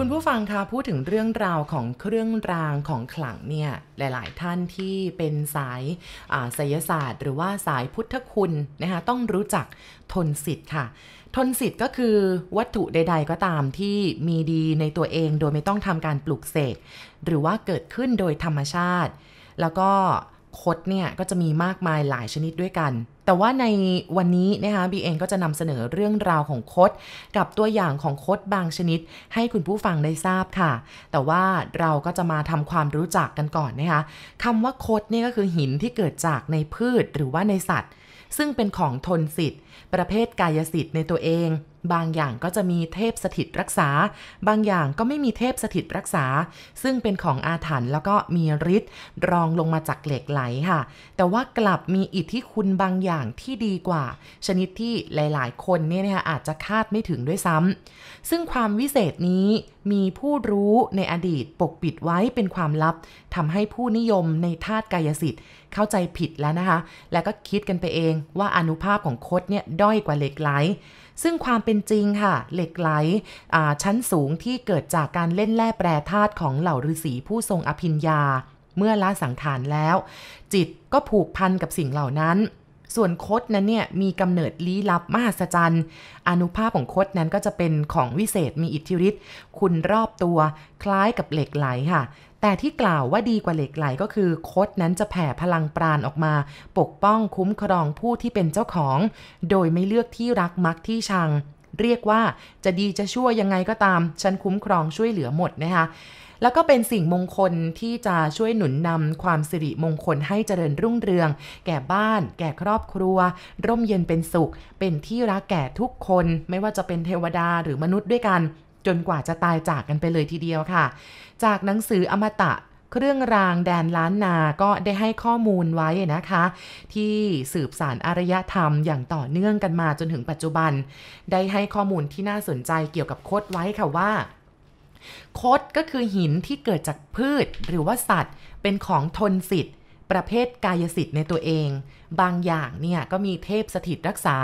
คุณผู้ฟังคะพูดถึงเรื่องราวของเครื่องรางของขลังเนี่ยหลาย ๆ ท่านที่เป็นสายศิลศาสตร์ หรือว่าสายพุทธคุณนะคะต้องรู้จักทนสิทธิ์ค่ะ ทนสิทธิ์ก็คือวัตถุใด ๆ ก็ตามที่มีดีในตัวเองโดยไม่ต้องทำการปลูกเสกหรือว่าเกิดขึ้นโดยธรรมชาติ แล้วก็คดเนี่ยก็จะมีมากมายหลายชนิดด้วยกัน แต่ว่าในวันนี้นะคะบีเองก็จะนำเสนอเรื่องราวของคดกับตัวอย่างของคดบางชนิด ให้คุณผู้ฟังได้ทราบค่ะ แต่ว่าเราก็จะมาทำความรู้จักกันก่อนนะคะคำว่าคดนี่ก็คือหินที่เกิดจากในพืชหรือว่าในสัตว์ ซึ่งเป็นของทนสิทธิ์ ประเภทกายสิทธิ์ในตัวเอง บางอย่างก็จะมีเทพสถิตรักษา บางอย่างก็ไม่มีเทพสถิตรักษา ซึ่งเป็นของอาถรรพ์แล้วก็มีฤทธิ์รองลงมาจากเหล็กไหลค่ะ แต่ว่ากลับมีอิทธิคุณบางอย่างที่ดีกว่า ชนิดที่หลาย ๆ คนเนี่ยนะคะอาจจะคาดไม่ถึงด้วยซ้ำซึ่งความวิเศษนี้มีผู้รู้ในอดีตปกปิดไว้เป็นความลับทำให้ผู้นิยมในธาตุกายสิทธิ์ เข้าใจผิดแล้วนะคะ แล้วก็คิดกันไปเองว่าอนุภาพของคดเนี่ยด้อยกว่าเหล็กไหล ซึ่งความเป็นจริงค่ะ เหล็กไหลชั้นสูงที่เกิดจากการเล่นแร่แปรธาตุของเหล่าฤาษีผู้ทรงอภิญญา เมื่อละสังขารแล้ว จิตก็ผูกพันกับสิ่งเหล่านั้นส่วนคดนั้นเนี่ยมีกำเนิดลี้ลับมหัศจรรย์อนุภาพของคดนั้นก็จะเป็นของวิเศษมีอิทธิฤทธิ์คุณรอบตัวคล้ายกับเหล็กไหลค่ะ แต่ที่กล่าวว่าดีกว่าเหล็กไหลก็คือคดนั้นจะแผ่พลังปราณออกมา ปกป้องคุ้มครองผู้ที่เป็นเจ้าของ โดยไม่เลือกที่รักมักที่ชัง เรียกว่าจะดีจะชั่วยังไงก็ตาม ฉันคุ้มครองช่วยเหลือหมดนะคะแล้วก็เป็นสิ่งมงคลที่จะช่วยหนุนนำความสิริมงคลให้เจริญรุ่งเรือง แก่บ้าน แก่ครอบครัว ร่มเย็นเป็นสุข เป็นที่รักแก่ทุกคน ไม่ว่าจะเป็นเทวดาหรือมนุษย์ด้วยกัน จนกว่าจะตายจากกันไปเลยทีเดียวค่ะ จากหนังสืออมตะเครื่องรางแดนล้านนา ก็ได้ให้ข้อมูลไว้นะคะ ที่สืบสารอารยธรรมอย่างต่อเนื่องกันมาจนถึงปัจจุบัน ได้ให้ข้อมูลที่น่าสนใจเกี่ยวกับโคดไว้ค่ะว่าโคดก็คือหินที่เกิดจากพืชหรือว่าสัตว์ เป็นของทนสิทธิ์ ประเภทกายสิทธิ์ในตัวเอง บางอย่างเนี่ยก็มีเทพสถิตรักษา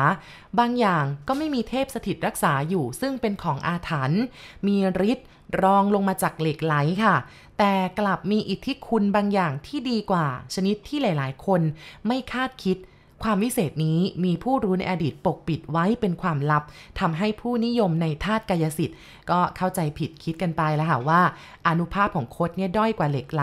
บางอย่างก็ไม่มีเทพสถิตรักษาอยู่ ซึ่งเป็นของอาถรรพ์มีฤทธิ์รองลงมาจากเหล็กไหลค่ะ แต่กลับมีอิทธิคุณบางอย่างที่ดีกว่า ชนิดที่หลาย ๆ คนไม่คาดคิด ความวิเศษนี้มีผู้รู้ในอดีตปกปิดไว้เป็นความลับทำให้ผู้นิยมในธาตุกายสิทธิ์ ก็เข้าใจผิดคิดกันไปแล้วค่ะว่า อนุภาพของคดเนี่ยด้อยกว่าเหล็กไหล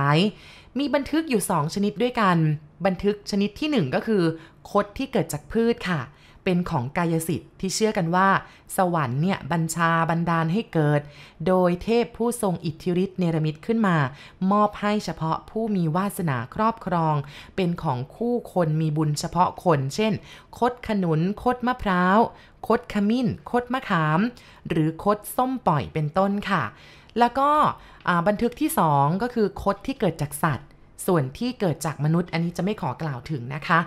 มีบันทึกอยู่ 2 ชนิดด้วยกัน บันทึกชนิดที่ 1 ก็คือคดที่เกิดจากพืชค่ะ เป็นของกายสิทธิ์ที่เชื่อกันว่า สวรรค์เนี่ยบัญชาบันดาลให้เกิด โดยเทพผู้ทรงอิทธิฤทธิ์เนรมิตขึ้นมา มอบให้เฉพาะผู้มีวาสนาครอบครอง เป็นของคู่คนมีบุญเฉพาะคน เช่น คดขนุน คดมะพร้าว คดขมิ้น คดมะขาม หรือคดส้มปล่อยเป็นต้นค่ะ แล้วก็บันทึกที่ 2 ก็คือคดที่เกิดจากสัตว์ ส่วนที่เกิดจากมนุษย์อันนี้จะไม่ขอกล่าวถึงนะคะ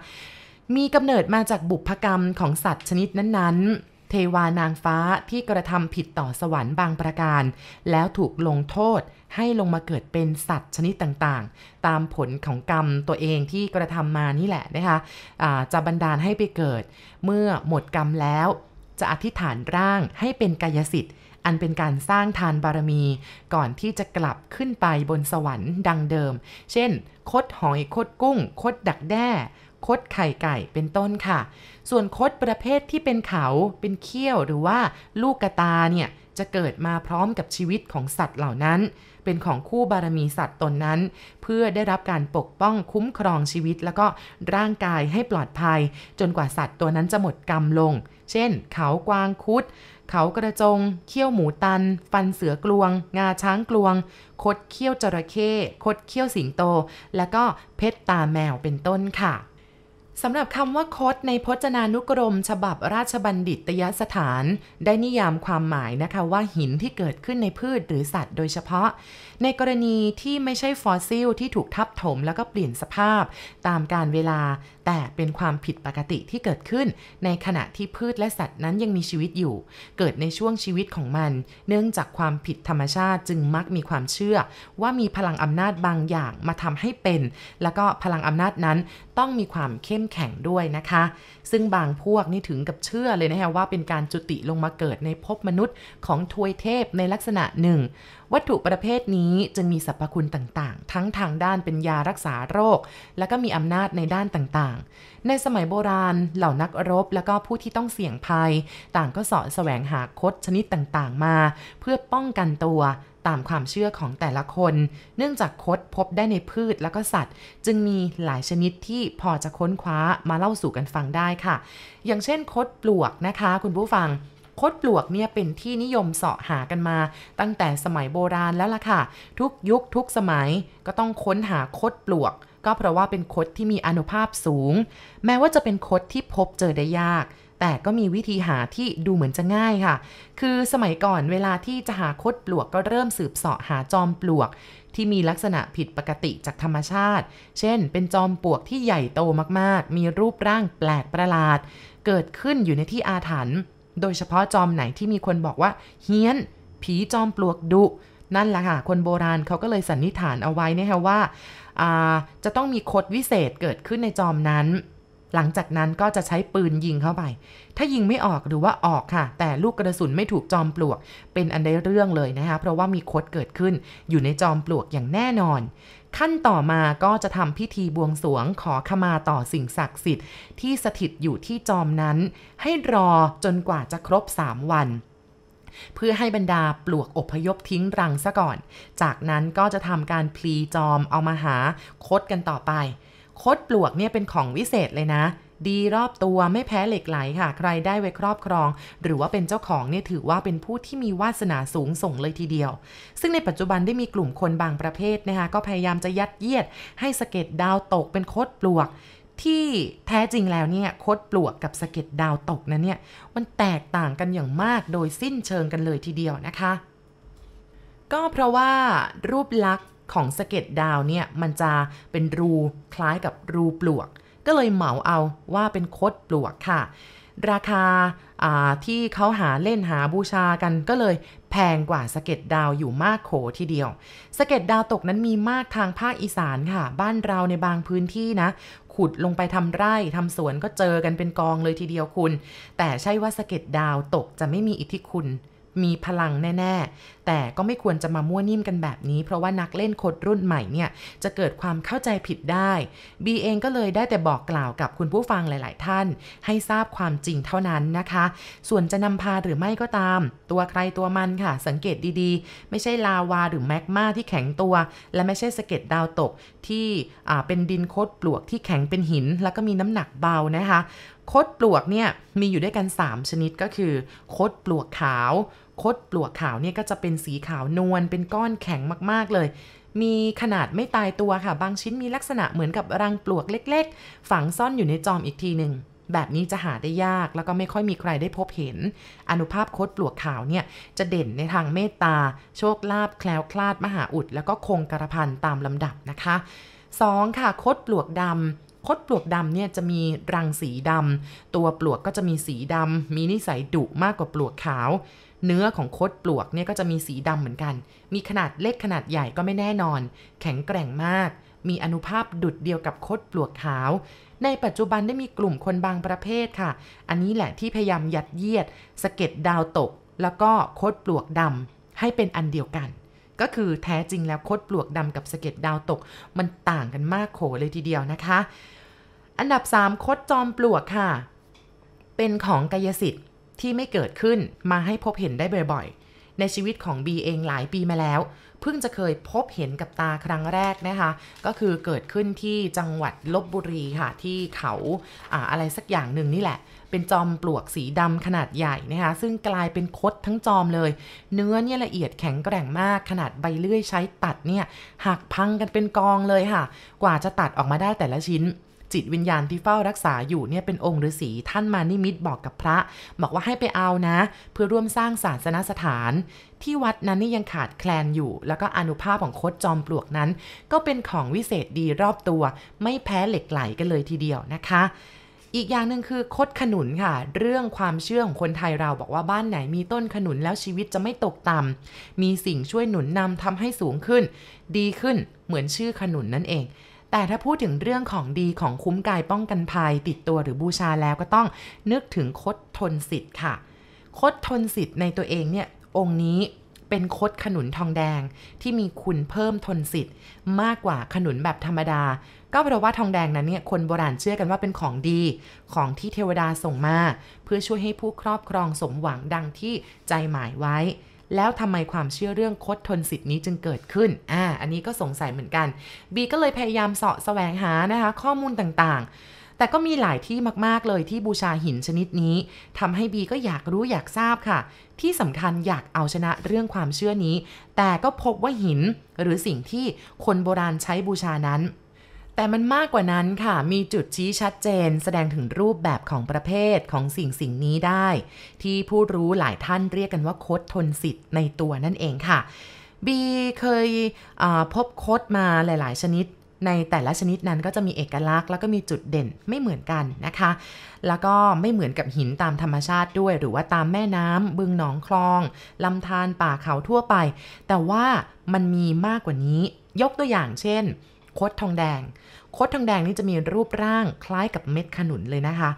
มีกำเนิดมาจากบุพกรรมของสัตว์ชนิดนั้นๆ เทวานางฟ้าที่กระทำผิดต่อสวรรค์บางประการ แล้วถูกลงโทษให้ลงมาเกิดเป็นสัตว์ชนิดต่างๆ ตามผลของกรรมตัวเองที่กระทำมานี่แหละนะคะะจะบันดาลให้ไปเกิด เมื่อหมดกรรมแล้ว จะอธิษฐานร่างให้เป็นกายสิทธิ์อันเป็นการสร้างทานบารมี ก่อนที่จะกลับขึ้นไปบนสวรรค์ดังเดิม เช่น คดหอยคดกุ้ง คดดักแด้ คดไข่ไก่เป็นต้นค่ะ ส่วนคดประเภทที่เป็นเขาเป็นเขี้ยวหรือว่าลูกกระตาเนี่ยจะเกิดมาพร้อมกับชีวิตของสัตว์เหล่านั้น เป็นของคู่บารมีสัตว์ตนนั้น เพื่อได้รับการปกป้องคุ้มครองชีวิต แล้วก็ร่างกายให้ปลอดภัย จนกว่าสัตว์ตัวนั้นจะหมดกรรมลง เช่น เขากวางคุด เขากระจง เขี้ยวหมูตัน ฟันเสือกลวง งาช้างกลวง คดเขี้ยวจระเข้ คดเขี้ยวสิงโต แล้วก็เพชรตาแมวเป็นต้นค่ะ สำหรับคำว่าคดในพจนานุกรม ฉบับราชบัณฑิตยสถาน ได้นิยามความหมายนะคะว่าหินที่เกิดขึ้นในพืชหรือสัตว์โดยเฉพาะ ในกรณีที่ไม่ใช่ฟอสซิลที่ถูกทับถมแล้วก็เปลี่ยนสภาพ ตามการเวลาแต่เป็นความผิดปกติที่เกิดขึ้น ในขณะที่พืชและสัตว์นั้นยังมีชีวิตอยู่ เกิดในช่วงชีวิตของมัน เนื่องจากความผิดธรรมชาติจึงมักมีความเชื่อ ว่ามีพลังอำนาจบางอย่างมาทำให้เป็น แล้วก็พลังอำนาจนั้นต้องมีความเข้มแข็งด้วยนะคะ ซึ่งบางพวกนี่ถึงกับเชื่อเลยนะคะว่าเป็นการจุติลงมาเกิดในภพมนุษย์ของทวยเทพในลักษณะหนึ่ง วัตถุประเภทนี้จึงมีสรรพคุณต่างๆ ทั้งทางด้านเป็นยารักษาโรค และก็มีอำนาจในด้านต่างๆ ในสมัยโบราณเหล่านักรบ และก็ผู้ที่ต้องเสี่ยงภัย ต่างก็สาะแสวงหาคดชนิดต่างๆ มา เพื่อป้องกันตัวตามความเชื่อของแต่ละคน เนื่องจากคดพบได้ในพืชแล้วก็สัตว์ จึงมีหลายชนิดที่พอจะค้นคว้ามาเล่าสู่กันฟังได้ค่ะ อย่างเช่นคดปลวกนะคะ คุณผู้ฟัง คดปลวกเนี่ยเป็นที่นิยมเสาะหากันมา ตั้งแต่สมัยโบราณแล้วล่ะค่ะ ทุกยุคทุกสมัยก็ต้องค้นหาคดปลวก ก็เพราะว่าเป็นคดที่มีอนุภาพสูง แม้ว่าจะเป็นคดที่พบเจอได้ยากแต่ก็มีวิธีหาที่ดูเหมือนจะง่ายค่ะ คือสมัยก่อนเวลาที่จะหาคดปลวกก็เริ่มสืบเสาะหาจอมปลวก ที่มีลักษณะผิดปกติจากธรรมชาติ เช่น เป็นจอมปลวกที่ใหญ่โตมากๆ มีรูปร่างแปลกประหลาด เกิดขึ้นอยู่ในที่อาถรรพ์ โดยเฉพาะจอมไหนที่มีคนบอกว่าเฮี้ยน ผีจอมปลวกดุ นั่นแหละค่ะ คนโบราณเขาก็เลยสันนิษฐานเอาไว้นะคะว่าจะต้องมีคดวิเศษเกิดขึ้นในจอมนั้น หลังจากนั้นก็จะใช้ปืนยิงเข้าไป ถ้ายิงไม่ออกหรือว่าออกค่ะ แต่ลูกกระสุนไม่ถูกจอมปลวก เป็นอันได้เรื่องเลยนะคะ เพราะว่ามีคดเกิดขึ้นอยู่ในจอมปลวกอย่างแน่นอน ขั้นต่อมาก็จะทำพิธีบวงสรวงขอขมาต่อสิ่งศักดิ์สิทธิ์ที่สถิตอยู่ที่จอมนั้น ให้รอจนกว่าจะครบ 3 วันเพื่อให้บรรดาปลวกอพยพทิ้งรังซะก่อน จากนั้นก็จะทำการพลีจอมเอามาหาคดกันต่อไป คดปลวกเนี่ยเป็นของวิเศษเลยนะ ดีรอบตัวไม่แพ้เหล็กไหลค่ะ ใครได้ไว้ครอบครอง หรือว่าเป็นเจ้าของเนี่ยถือว่าเป็นผู้ที่มีวาสนาสูงส่งเลยทีเดียว ซึ่งในปัจจุบันได้มีกลุ่มคนบางประเภทนะคะก็พยายามจะยัดเยียด ให้สะเก็ดดาวตกเป็นคดปลวกที่แท้จริงแล้วเนี่ยคดปลวกกับสะเก็ดดาวตกนั้นเนี่ยมันแตกต่างกันอย่างมากโดยสิ้นเชิงกันเลยทีเดียวนะคะ ก็เพราะว่ารูปลักษณ์ ของสะเก็ดดาวเนี่ยมันจะเป็นรูคล้ายกับรูปลวก ก็เลยเหมาเอาว่าเป็นคดปลวกค่ะ ราคาที่เขาหาเล่นหาบูชากันก็เลยแพงกว่าสะเก็ดดาวอยู่มากโขทีเดียวสะเก็ดดาวตกนั้นมีมากทางภาคอีสานค่ะ บ้านเราในบางพื้นที่นะ ขุดลงไปทำไร่ทำสวนก็เจอกันเป็นกองเลยทีเดียวคุณ แต่ใช่ว่าสะเก็ดดาวตกจะไม่มีอิทธิคุณ มีพลังแน่ ๆ แต่ก็ไม่ควรจะมามั่วนิ่มกันแบบนี้ เพราะว่านักเล่นคดรุ่นใหม่เนี่ยจะเกิดความเข้าใจผิดได้บีเองก็เลยได้แต่บอกกล่าวกับคุณผู้ฟังหลาย ๆ ท่าน ให้ทราบความจริงเท่านั้นนะคะ ส่วนจะนำพาหรือไม่ก็ตาม ตัวใครตัวมันค่ะ สังเกตดีๆ ไม่ใช่ลาวาหรือแมกมาที่แข็งตัว และไม่ใช่สะเก็ดดาวตกที่เป็นดินโคดปลวกที่แข็งเป็นหิน แล้วก็มีน้ำหนักเบานะคะคดปลวกเนี่ยมีอยู่ด้วยกัน 3 ชนิดก็คือคดปลวกขาว คดปลวกขาวเนี่ยก็จะเป็นสีขาวนวลเป็นก้อนแข็งมากๆเลย มีขนาดไม่ตายตัวค่ะ บางชิ้นมีลักษณะเหมือนกับรังปลวกเล็ก ๆ ฝังซ่อนอยู่ในจอมอีกทีหนึ่งแบบนี้จะหาได้ยากแล้วก็ไม่ค่อยมีใครได้พบเห็น อนุภาพคดปลวกขาวเนี่ยจะเด่นในทางเมตตา โชคลาภแคล้วคลาดมหาอุด แล้วก็คงกระพันตามลำดับนะคะ 2. ค่ะคดปลวกดำ คดปลวกดำเนี่ยจะมีรังสีดำตัวปลวกก็จะมีสีดำมีนิสัยดุมากกว่าปลวกขาว เนื้อของคดปลวกเนี่ยก็จะมีสีดำเหมือนกัน มีขนาดเล็กขนาดใหญ่ก็ไม่แน่นอน แข็งแกร่งมาก มีอนุภาพดุดเดียวกับคดปลวกขาว ในปัจจุบันได้มีกลุ่มคนบางประเภทค่ะ อันนี้แหละที่พยายามยัดเยียดสะเก็ดดาวตก แล้วก็คดปลวกดำให้เป็นอันเดียวกัน ก็คือแท้จริงแล้วคดปลวกดำกับสะเก็ดดาวตก มันต่างกันมากโขเลยทีเดียวนะคะ อันดับ 3 คดจอมปลวกค่ะ เป็นของกายสิทธิ์ที่ไม่เกิดขึ้นมาให้พบเห็นได้บ่อยๆ ในชีวิตของบีเองหลายปีมาแล้ว เพิ่งจะเคยพบเห็นกับตาครั้งแรกนะคะ ก็คือเกิดขึ้นที่จังหวัดลบบุรีค่ะ ที่เขาอาอะไรสักอย่างหนึ่งนี่แหละ เป็นจอมปลวกสีดำขนาดใหญ่นะคะ ซึ่งกลายเป็นคดทั้งจอมเลย เนื้อเนี่ยละเอียดแข็งแกร่งมาก ขนาดใบเลื่อยใช้ตัดเนี่ยหักพังกันเป็นกองเลยค่ะ กว่าจะตัดออกมาได้แต่ละชิ้น จิตวิญญาณที่เฝ้ารักษาอยู่เนี่ยเป็นองค์ฤาษีท่านมานิมิตบอกกับพระ บอกว่าให้ไปเอานะ เพื่อร่วมสร้างศาสนสถาน ที่วัดนั้นนี่ยังขาดแคลนอยู่ แล้วก็อนุภาพของคดจอมปลวกนั้น ก็เป็นของวิเศษดีรอบตัว ไม่แพ้เหล็กไหลกันเลยทีเดียวนะคะอีกอย่างหนึ่งคือคดขนุนค่ะ เรื่องความเชื่อของคนไทยเราบอกว่าบ้านไหนมีต้นขนุนแล้วชีวิตจะไม่ตกต่ำมีสิ่งช่วยหนุนนำทำให้สูงขึ้น ดีขึ้นเหมือนชื่อขนุนนั่นเอง แต่ถ้าพูดถึงเรื่องของดีของคุ้มกายป้องกันภัยติดตัวหรือบูชาแล้วก็ต้องนึกถึงคดทนสิทธิ์ค่ะ คดทนสิทธิ์ในตัวเองเนี่ยองค์นี้เป็นคดขนุนทองแดงที่มีคุณเพิ่มทนสิทธิ์มากกว่าขนุนแบบธรรมดา ก็เพราะว่าทองแดงนั้นเนี่ยคนโบราณเชื่อกันว่าเป็นของดีของที่เทวดาส่งมา เพื่อช่วยให้ผู้ครอบครองสมหวังดังที่ใจหมายไว้ แล้วทำไมความเชื่อเรื่องคดทนสิทธิ์นี้จึงเกิดขึ้น อ่า อันนี้ก็สงสัยเหมือนกัน บีก็เลยพยายามเสาะแสวงหานะคะ ข้อมูลต่างๆ แต่ก็มีหลายที่มากๆเลยที่บูชาหินชนิดนี้ทำให้บีก็อยากรู้อยากทราบค่ะ ที่สำคัญอยากเอาชนะเรื่องความเชื่อนี้ แต่ก็พบว่าหินหรือสิ่งที่คนโบราณใช้บูชานั้น แต่มันมากกว่านั้นค่ะ มีจุดชี้ชัดเจน แสดงถึงรูปแบบของประเภทของสิ่งสิ่งนี้ได้ ที่ผู้รู้หลายท่านเรียกกันว่าคดทนสิทธิ์ในตัวนั่นเองค่ะ บีเคยพบคดมาหลาย ๆ ชนิด ในแต่ละชนิดนั้นก็จะมีเอกลักษณ์ แล้วก็มีจุดเด่นไม่เหมือนกันนะคะ แล้วก็ไม่เหมือนกับหินตามธรรมชาติด้วย หรือว่าตามแม่น้ำบึงหนองคลองลำธารป่าเขาทั่วไป แต่ว่ามันมีมากกว่านี้ ยกตัวอย่างเช่น คดทองแดง คดทองแดงนี่จะมีรูปร่างคล้ายกับเม็ดขนุนเลยนะคะ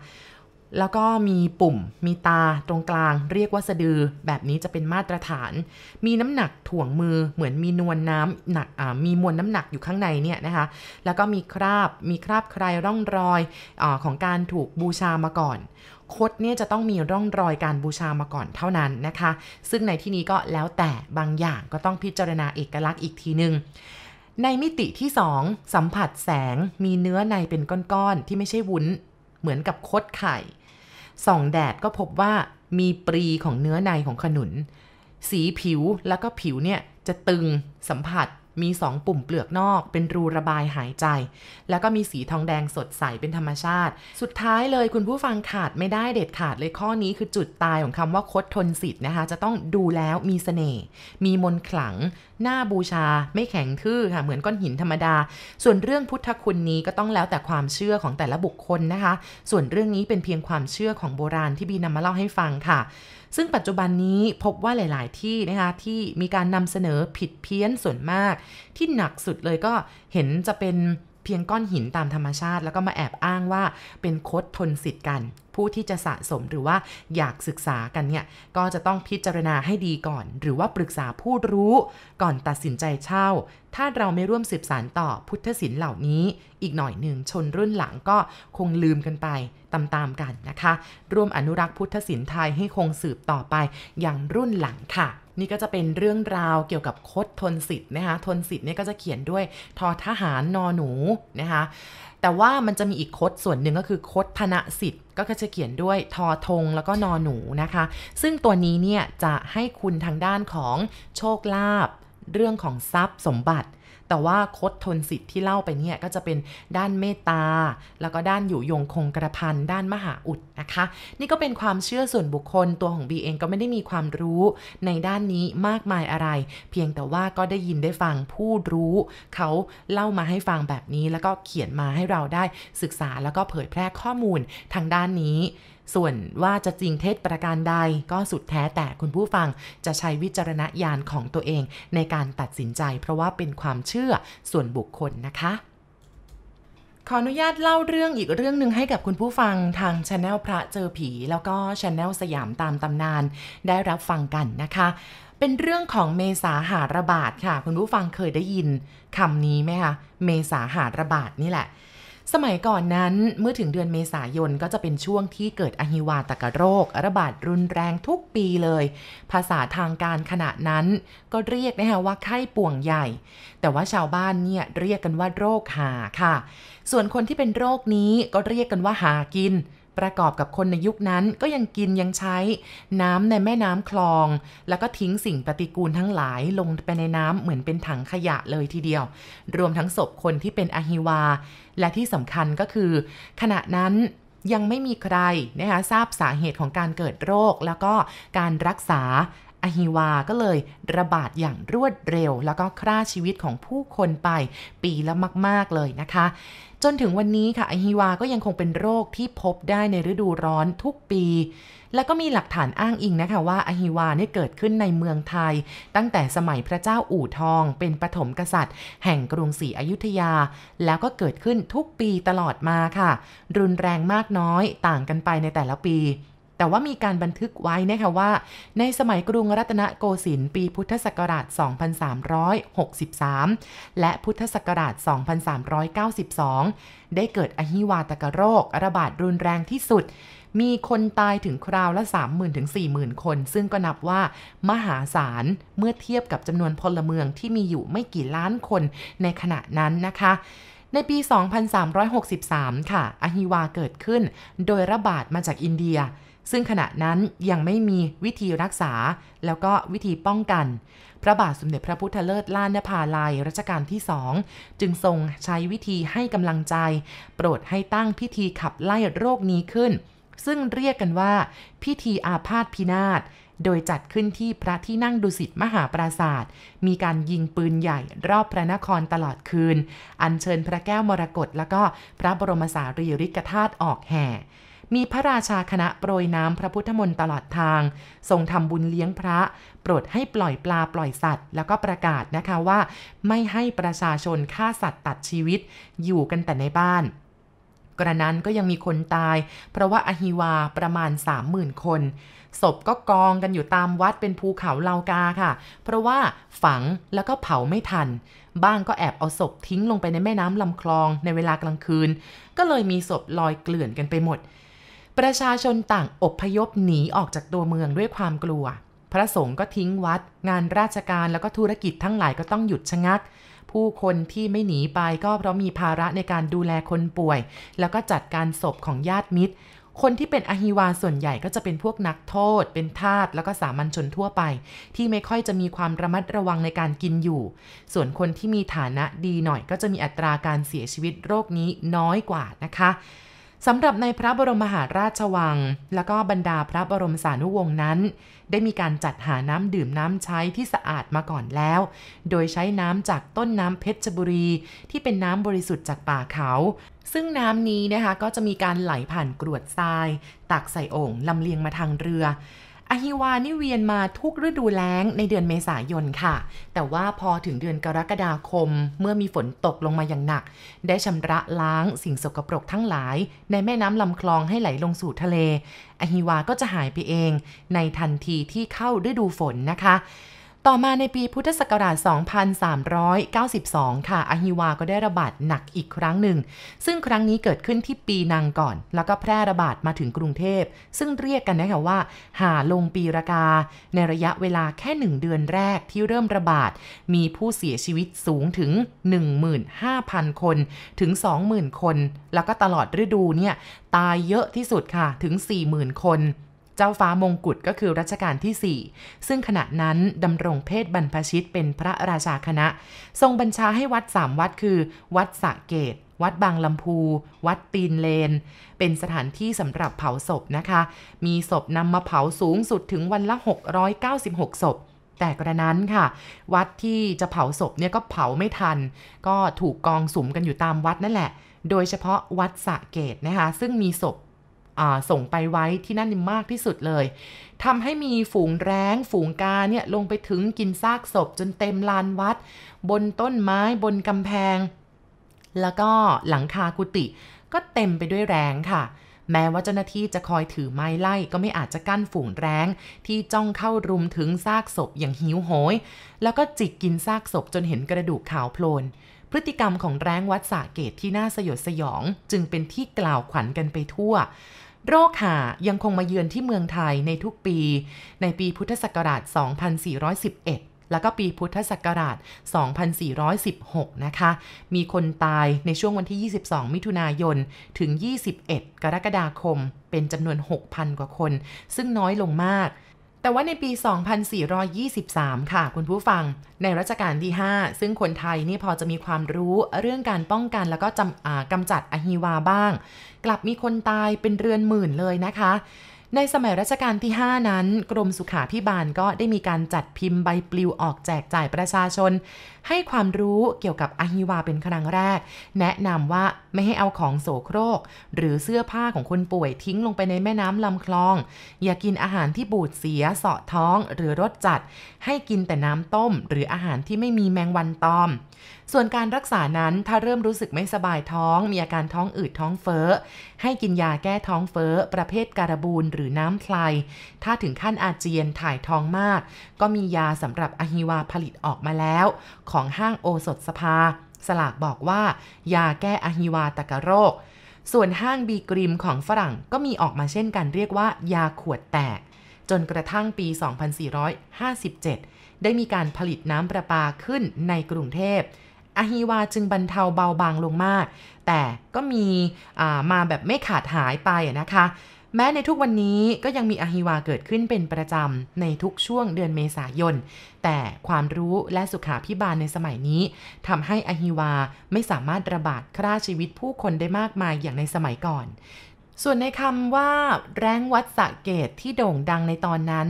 แล้วก็มีปุ่ม มีตาตรงกลาง เรียกว่าสะดือ แบบนี้จะเป็นมาตรฐาน มีน้ำหนักถ่วงมือเหมือนมีนวลน้ำหนักมีมวลน้ำหนักอยู่ข้างในเนี่ยนะคะ แล้วก็มีคราบ มีคราบใครร่องรอยอของการถูกบูชามาก่อนคดเนี่ยจะต้องมีร่องรอยการบูชามาก่อนเท่านั้นนะคะ ซึ่งในที่นี้ก็แล้วแต่บางอย่างก็ต้องพิจารณาเอกลักษณ์อีกทีหนึง่ง ในมิติที่ 2 สัมผัสแสงมีเนื้อในเป็นก้อนๆ ที่ไม่ใช่วุ้น เหมือนกับคดไข่ ส่องแดดก็พบว่ามีปรีของเนื้อในของขนุน สีผิวแล้วก็ผิวเนี่ยจะตึงสัมผัส มีสองปุ่มเปลือกนอก เป็นรูระบายหายใจ แล้วก็มีสีทองแดงสดใสเป็นธรรมชาติ สุดท้ายเลยคุณผู้ฟังขาดไม่ได้เด็ดขาดเลยข้อนี้คือจุดตายของคำว่าคดทนสิทธิ์นะคะ จะต้องดูแล้วมีสเสน่ห์มีมนขลัง หน้าบูชา ไม่แข็งทื่อค่ะเหมือนก้อนหินธรรมดา ส่วนเรื่องพุทธคุณนี้ก็ต้องแล้วแต่ความเชื่อของแต่ละบุคคลนะคะ ส่วนเรื่องนี้เป็นเพียงความเชื่อของโบราณที่บีนำมาเล่าให้ฟังค่ะ ซึ่งปัจจุบันนี้พบว่าหลาย ๆ ที่นะคะที่มีการนำเสนอผิดเพี้ยนส่วนมาก ที่หนักสุดเลยก็เห็นจะเป็น เพียงก้อนหินตามธรรมชาติ แล้วก็มาแอบอ้างว่าเป็นคดทนสิทธิ์กัน ผู้ที่จะสะสมหรือว่าอยากศึกษากันเนี่ย ก็จะต้องพิจารณาให้ดีก่อน หรือว่าปรึกษาผู้รู้ก่อนตัดสินใจเช่า ถ้าเราไม่ร่วมสืบสารต่อพุทธศิลป์เหล่านี้ อีกหน่อยหนึ่งชนรุ่นหลังก็คงลืมกันไปตามๆกันนะคะ ร่วมอนุรักษ์พุทธศิลป์ไทยให้คงสืบต่อไปอย่างรุ่นหลังค่ะ นี่ก็จะเป็นเรื่องราวเกี่ยวกับคดทนสิทธิ์นะคะทนสิทธิ์เนี่ยก็จะเขียนด้วยทอทหารนอหนูนะคะแต่ว่ามันจะมีอีกคดส่วนหนึ่งก็คือคดธนสิทธิ์ก็จะเขียนด้วยทอทงแล้วก็นอหนูนะคะ ซึ่งตัวนี้เนี่ยจะให้คุณทางด้านของโชคลาภ เรื่องของทรัพย์สมบัติ แต่ว่าคดทนสิทธิ์ที่เล่าไปเนี่ยก็จะเป็นด้านเมตตา แล้วก็ด้านอยู่ยงคงกระพันด้านมหาอุดนะคะ นี่ก็เป็นความเชื่อส่วนบุคคลตัวของบีเองก็ไม่ได้มีความรู้ในด้านนี้มากมายอะไร เพียงแต่ว่าก็ได้ยินได้ฟังผู้รู้ เขาเล่ามาให้ฟังแบบนี้แล้วก็เขียนมาให้เราได้ศึกษาแล้วก็เผยแพร่ข้อมูลทางด้านนี้ ส่วนว่าจะจริงเท็จประการใดก็สุดแท้แต่คุณผู้ฟังจะใช้วิจารณญาณของตัวเองในการตัดสินใจ เพราะว่าเป็นความเชื่อส่วนบุคคลนะคะขออนุญาตเล่าเรื่องอีกเรื่องหนึ่งให้กับคุณผู้ฟังทางช anel พระเจอผี แล้วก็ช anel สยามตามตำนาน ได้รับฟังกันนะคะ เป็นเรื่องของเมษาหาระบาดค่ะ คุณผู้ฟังเคยได้ยินคำนี้ไหมคะเมษาหาระบาดนี่แหละ สมัยก่อนนั้นเมื่อถึงเดือนเมษายนก็จะเป็นช่วงที่เกิดอหิวาตกโรค ระบาดรุนแรงทุกปีเลย ภาษาทางการขณะนั้นก็เรียกนะคะว่าไข้ป่วงใหญ่ แต่ว่าชาวบ้านเนี่ยเรียกกันว่าโรคหาค่ะ ส่วนคนที่เป็นโรคนี้ก็เรียกกันว่าหากิน ประกอบกับคนในยุคนั้นก็ยังกินยังใช้น้ำในแม่น้ำคลอง แล้วก็ทิ้งสิ่งปฏิกูลทั้งหลายลงไปในน้ำเหมือนเป็นถังขยะเลยทีเดียว รวมทั้งศพคนที่เป็นอหิวา และที่สำคัญก็คือ ขณะนั้นยังไม่มีใครนะคะทราบสาเหตุของการเกิดโรค แล้วก็การรักษา อหิวาก็เลยระบาดอย่างรวดเร็ว แล้วก็ฆ่าชีวิตของผู้คนไปปีละมาก ๆ เลยนะคะ จนถึงวันนี้ค่ะอหิวาก็ยังคงเป็นโรคที่พบได้ในฤดูร้อนทุกปี แล้วก็มีหลักฐานอ้างอิงนะคะว่าอหิวาเนี่ยเกิดขึ้นในเมืองไทย ตั้งแต่สมัยพระเจ้าอู่ทอง เป็นปฐมกษัตริย์ แห่งกรุงศรีอยุธยา แล้วก็เกิดขึ้นทุกปีตลอดมาค่ะ รุนแรงมากน้อยต่างกันไปในแต่ละปี แต่ว่ามีการบันทึกไว้นะคะว่า ในสมัยกรุงรัตนโกสินทร์ปีพุทธศักราช 2363 และพุทธศักราช 2392 ได้เกิดอหิวาตกโรค ระบาดรุนแรงที่สุด มีคนตายถึงคราวละ 30,000ถึง40,000 คน ซึ่งก็นับว่ามหาศาลเมื่อเทียบกับจำนวนพลเมืองที่มีอยู่ไม่กี่ล้านคนในขณะนั้นนะคะในปี 2363 ค่ะ อหิวาเกิดขึ้น โดยระบาดมาจากอินเดีย ซึ่งขณะนั้นยังไม่มีวิธีรักษา แล้วก็วิธีป้องกัน พระบาทสมเด็จพระพุทธเลิศล้านนภาลัยรัชกาลที่สองจึงทรงใช้วิธีให้กำลังใจ โปรดให้ตั้งพิธีขับไล่โรคนี้ขึ้น ซึ่งเรียกกันว่า พิธีอาพาธพินาศโดยจัดขึ้นที่พระที่นั่งดุสิตมหาปราศาสตร์มีการยิงปืนใหญ่รอบพระนครตลอดคืน อัญเชิญพระแก้วมรกตแล้วก็พระบรมสารีริกธาตุออกแห่ มีพระราชาคณะโปรยน้ำพระพุทธมนต์ตลอดทาง ทรงทำบุญเลี้ยงพระ โปรดให้ปล่อยปลาปล่อยสัตว์ แล้วก็ประกาศนะคะว่า ไม่ให้ประชาชนฆ่าสัตว์ตัดชีวิต อยู่กันแต่ในบ้าน กระนั้นก็ยังมีคนตาย เพราะว่าอหิวาประมาณ 30,000 คนศพก็กองกันอยู่ตามวัดเป็นภูเขาเลากาค่ะ เพราะว่าฝังแล้วก็เผาไม่ทัน บ้างก็แอบเอาศพทิ้งลงไปในแม่น้ำลำคลองในเวลากลางคืน ก็เลยมีศพลอยเกลื่อนกันไปหมด ประชาชนต่างอบพยพหนีออกจากตัวเมืองด้วยความกลัว พระสงฆ์ก็ทิ้งวัด งานราชการแล้วก็ธุรกิจทั้งหลายก็ต้องหยุดชะงัก ผู้คนที่ไม่หนีไปก็เพราะมีภาระในการดูแลคนป่วย แล้วก็จัดการศพของญาติมิตร คนที่เป็นอหิวาส่วนใหญ่ก็จะเป็นพวกนักโทษ เป็นทาสแล้วก็สามัญชนทั่วไป ที่ไม่ค่อยจะมีความระมัดระวังในการกินอยู่ ส่วนคนที่มีฐานะดีหน่อย ก็จะมีอัตราการเสียชีวิตโรคนี้น้อยกว่านะคะ สำหรับในพระบรมมหาราชวัง และก็บรรดาพระบรมสานุวงศ์นั้น ได้มีการจัดหาน้ำดื่มน้ำใช้ที่สะอาดมาก่อนแล้ว โดยใช้น้ำจากต้นน้ำเพชรบุรี ที่เป็นน้ำบริสุทธิ์จากป่าเขา ซึ่งน้ำนี้นะคะก็จะมีการไหลผ่านกรวดทราย ตักใส่โอ่งลำเลียงมาทางเรือ อหิวานี่เวียนมาทุกฤดูแล้งในเดือนเมษายนค่ะ แต่ว่าพอถึงเดือนกรกฎาคมเมื่อมีฝนตกลงมาอย่างหนัก ได้ชำระล้างสิ่งสกปรกทั้งหลาย ในแม่น้ำลำคลองให้ไหลลงสู่ทะเล อหิวาก็จะหายไปเอง ในทันทีที่เข้าฤดูฝนนะคะ ต่อมาในปีพุทธศักราช 2392 ค่ะ อหิวาก็ได้ระบาดหนักอีกครั้งหนึ่ง ซึ่งครั้งนี้เกิดขึ้นที่ปีนังก่อน แล้วก็แพร่ระบาดมาถึงกรุงเทพ ซึ่งเรียกกันนะคะว่า หาลงปีรากา ในระยะเวลาแค่หนึ่งเดือนแรกที่เริ่มระบาด มีผู้เสียชีวิตสูงถึง 15,000 คน ถึง 20,000 คน แล้วก็ตลอดฤดูเนี่ย ตายเยอะที่สุดค่ะ ถึง 40,000 คน เจ้าฟ้ามงกุฎก็คือรัชกาลที่ 4 ซึ่งขณะนั้นดำรงเพศบรรพชิตเป็นพระราชาคณะ ทรงบัญชาให้วัดสามวัดคือ วัดสะเกต วัดบางลำพู วัดตีนเลน เป็นสถานที่สำหรับเผาศพนะคะ มีศพนำมาเผาสูงสุดถึงวันละ 696 ศพแต่กระนั้นค่ะ วัดที่จะเผาศพเนี่ยก็เผาไม่ทัน ก็ถูกกองสุมกันอยู่ตามวัดนั่นแหละ โดยเฉพาะวัดสะเกตนะคะ ซึ่งมีศพ ส่งไปไว้ที่นั่นมากที่สุดเลยทำให้มีฝูงแร้ง ฝูงกาเนี่ยลงไปถึงกินซากศพจนเต็มลานวัด บนต้นไม้บนกำแพง แล้วก็หลังคากุฏิก็เต็มไปด้วยแรงค่ะ แม้ว่าเจ้าหน้าที่จะคอยถือไม้ไล่ก็ไม่อาจจะกั้นฝูงแร้งที่จ้องเข้ารุมถึงซากศพอย่างหิวโหย แล้วก็จิกกินซากศพจนเห็นกระดูกขาวโพลนพฤติกรรมของแร้งวัดสาเกตที่น่าสยดสยอง จึงเป็นที่กล่าวขวัญกันไปทั่ว โรคหายังคงมาเยือนที่เมืองไทยในทุกปี ในปีพุทธศักราช 2411 แล้วก็ปีพุทธศักราช 2416 นะคะ มีคนตายในช่วงวันที่ 22 มิถุนายน ถึง 21 กรกฎาคม เป็นจำนวน 6,000 กว่าคน ซึ่งน้อยลงมาก แต่ว่าในปี 2423 ค่ะ คุณผู้ฟัง ในรัชกาลที่ 5 ซึ่งคนไทยนี่พอจะมีความรู้เรื่องการป้องกันแล้วก็กำจัดอหิวาบ้าง กลับมีคนตายเป็นเรือนหมื่นเลยนะคะ ในสมัยรัชกาลที่ 5 นั้น กรมสุขาพิบาลก็ได้มีการจัดพิมพ์ใบปลิวออกแจกจ่ายประชาชน ให้ความรู้เกี่ยวกับอหิวาเป็นครั้งแรก แนะนำว่าไม่ให้เอาของโสโครก หรือเสื้อผ้าของคนป่วยทิ้งลงไปในแม่น้ำลำคลอง อย่ากินอาหารที่บูดเสียเสาะท้องหรือรสจัด ให้กินแต่น้ำต้ม หรืออาหารที่ไม่มีแมงวันตอม ส่วนการรักษานั้นถ้าเริ่มรู้สึกไม่สบายท้อง มีอาการท้องอืดท้องเฟ้อ ให้กินยาแก้ท้องเฟ้อ ประเภทการบูนหรือน้ำพลายถ้าถึงขั้นอาเจียนถ่ายท้องมาก ก็มียาสำหรับอหิวาผลิตออกมาแล้ว ขของห้างโอสถสภา สลากบอกว่ายาแก้อหิวาตกโรค ส่วนห้างบีกริมของฝรั่งก็มีออกมาเช่นกันเรียกว่า ยาขวดแตก จนกระทั่งปี 2457 ได้มีการผลิตน้ำประปาขึ้นในกรุงเทพอหิวาจึงบรรเทาเบาบางลงมาก แต่ก็มีมาแบบไม่ขาดหายไปนะคะ แม้ในทุกวันนี้ก็ยังมีอหิวาเกิดขึ้นเป็นประจำในทุกช่วงเดือนเมษายน แต่ความรู้และสุขาพิบาลในสมัยนี้ทำให้อหิวาไม่สามารถระบาดฆ่าชีวิตผู้คนได้มากมายอย่างในสมัยก่อน ส่วนในคำว่า แรงวัดสะเกตที่โด่งดังในตอนนั้น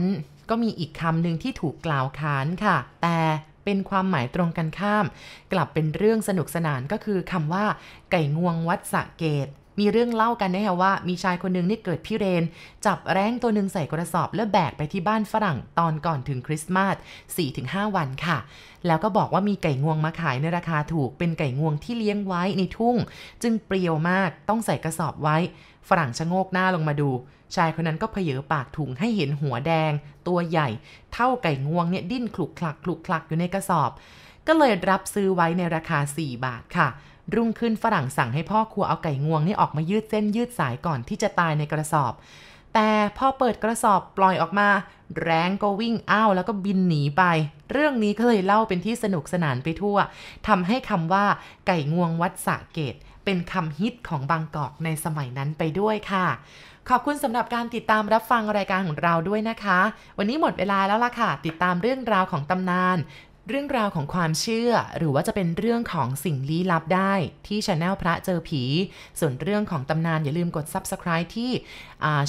ก็มีอีกคำหนึ่งที่ถูกกล่าวขานค่ะ แต่เป็นความหมายตรงกันข้าม กลับเป็นเรื่องสนุกสนานก็คือคำว่า ไก่งวงวัดสะเกต มีเรื่องเล่ากันนะคะว่ามีชายคนหนึ่งนี่เกิดพิเรน จับแร้งตัวหนึ่งใส่กระสอบ แล้วแบกไปที่บ้านฝรั่งตอนก่อนถึงคริสต์มาส 4-5 วันค่ะ แล้วก็บอกว่ามีไก่งวงมาขายในราคาถูกเป็นไก่งวงที่เลี้ยงไว้ในทุ่ง จึงเปรียวมากต้องใส่กระสอบไว้ ฝรั่งชะโงกหน้าลงมาดู ชายคนนั้นก็เพเยอปากถุงให้เห็นหัวแดง ตัวใหญ่ เท่าไก่งวงเนี่ยดิ้นคลุกคลักคลุกคลักอยู่ในกระสอบ ก็เลยรับซื้อไว้ในราคา 4 บาทค่ะ รุ่งขึ้นฝรั่งสั่งให้พ่อครัวเอาไก่งวงนี่ออกมายืดเส้นยืดสายก่อนที่จะตายในกระสอบ แต่พอเปิดกระสอบปล่อยออกมา แรงก็วิ่งอ้าวแล้วก็บินหนีไป เรื่องนี้ก็เลยเล่าเป็นที่สนุกสนานไปทั่วทำให้คำว่า ไก่งวงวัดสะเกตเป็นคำฮิตของบางกอกในสมัยนั้นไปด้วยค่ะ ขอบคุณสำหรับการติดตามรับฟังรายการของเราด้วยนะคะ วันนี้หมดเวลาแล้วล่ะค่ะ ติดตามเรื่องราวของตำนาน เรื่องราวของความเชื่อ หรือว่าจะเป็นเรื่องของสิ่งลี้ลับได้ที่ช anel พระเจอผี ส่วนเรื่องของตำนานอย่าลืมกด subscribe ที่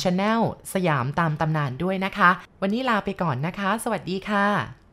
ช anel สยามตามตำนานด้วยนะคะ วันนี้ลาไปก่อนนะคะ สวัสดีค่ะ